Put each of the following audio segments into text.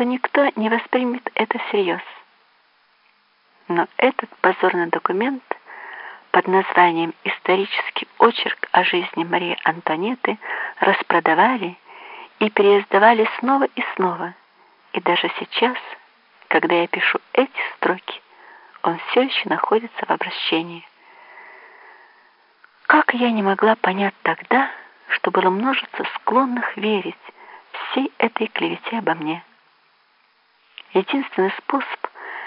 что никто не воспримет это всерьез. Но этот позорный документ под названием «Исторический очерк о жизни Марии Антонеты» распродавали и переиздавали снова и снова. И даже сейчас, когда я пишу эти строки, он все еще находится в обращении. Как я не могла понять тогда, что было множество склонных верить всей этой клевете обо мне. Единственный способ,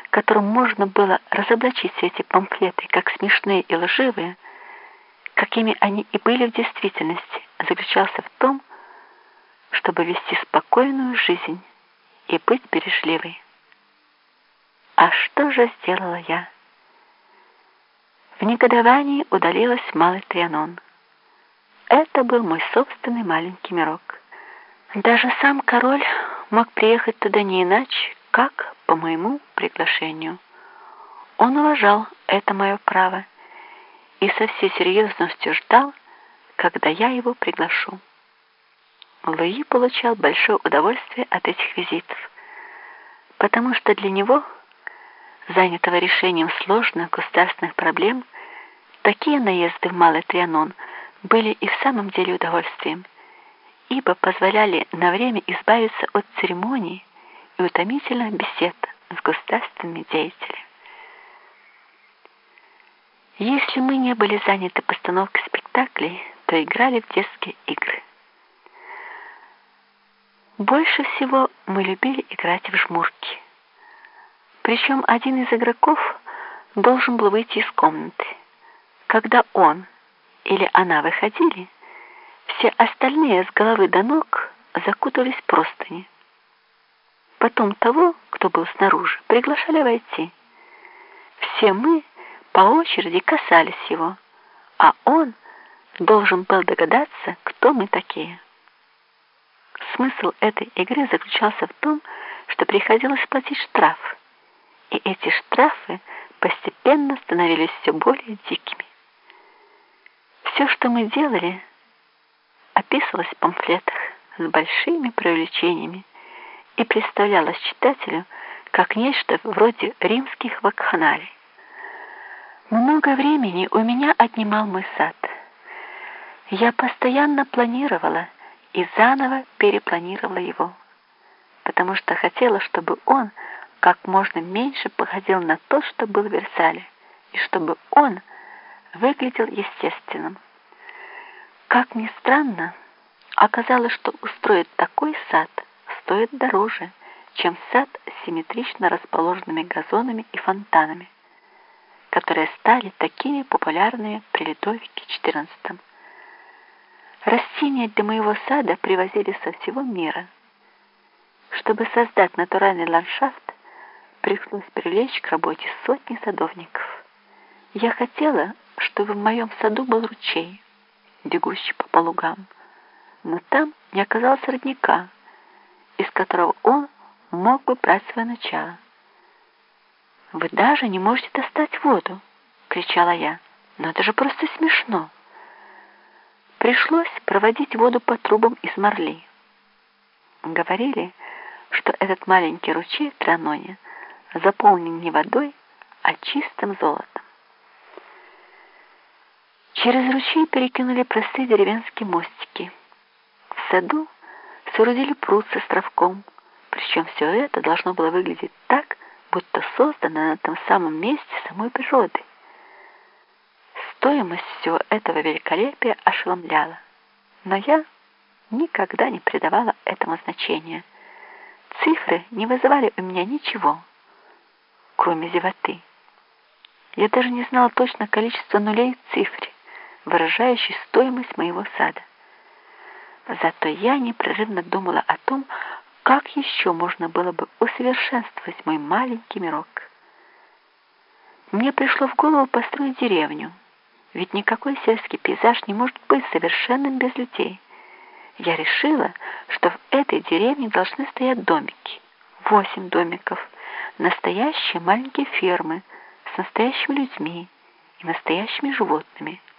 которым можно было разоблачить все эти памфлеты, как смешные и лживые, какими они и были в действительности, заключался в том, чтобы вести спокойную жизнь и быть бережливой. А что же сделала я? В негодовании удалилась Малый Трианон. Это был мой собственный маленький мирок. Даже сам король мог приехать туда не иначе, как по моему приглашению. Он уважал это мое право и со всей серьезностью ждал, когда я его приглашу. Луи получал большое удовольствие от этих визитов, потому что для него, занятого решением сложных государственных проблем, такие наезды в Малый Трианон были и в самом деле удовольствием, ибо позволяли на время избавиться от церемоний и утомительных бесед с государственными деятелями. Если мы не были заняты постановкой спектаклей, то играли в детские игры. Больше всего мы любили играть в жмурки. Причем один из игроков должен был выйти из комнаты. Когда он или она выходили, все остальные с головы до ног закутались в простыни. Потом того, кто был снаружи, приглашали войти. Все мы по очереди касались его, а он должен был догадаться, кто мы такие. Смысл этой игры заключался в том, что приходилось платить штраф, и эти штрафы постепенно становились все более дикими. Все, что мы делали, описывалось в памфлетах с большими преувеличениями и представлялось читателю как нечто вроде римских вакханалий. Много времени у меня отнимал мой сад. Я постоянно планировала и заново перепланировала его, потому что хотела, чтобы он как можно меньше походил на то, что был в Версале, и чтобы он выглядел естественным. Как ни странно, оказалось, что устроить такой сад стоит дороже, чем сад с симметрично расположенными газонами и фонтанами, которые стали такими популярными при Литовике XIV. Растения для моего сада привозили со всего мира. Чтобы создать натуральный ландшафт, пришлось привлечь к работе сотни садовников. Я хотела, чтобы в моем саду был ручей, бегущий по полугам, но там не оказалось родника, которого он мог бы брать свое начало. «Вы даже не можете достать воду!» — кричала я. «Но это же просто смешно!» Пришлось проводить воду по трубам из марли. Говорили, что этот маленький ручей в Траноне заполнен не водой, а чистым золотом. Через ручей перекинули простые деревенские мостики. В саду соорудили пруд с островком, причем все это должно было выглядеть так, будто создано на этом самом месте самой природы. Стоимость всего этого великолепия ошеломляла, но я никогда не придавала этому значения. Цифры не вызывали у меня ничего, кроме зевоты. Я даже не знала точно количество нулей в цифре выражающий стоимость моего сада. Зато я непрерывно думала о том, как еще можно было бы усовершенствовать мой маленький мирок. Мне пришло в голову построить деревню, ведь никакой сельский пейзаж не может быть совершенным без людей. Я решила, что в этой деревне должны стоять домики, восемь домиков, настоящие маленькие фермы с настоящими людьми и настоящими животными –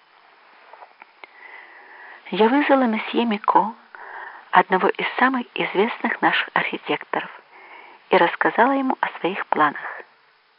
я вызвала месье Мико, одного из самых известных наших архитекторов, и рассказала ему о своих планах.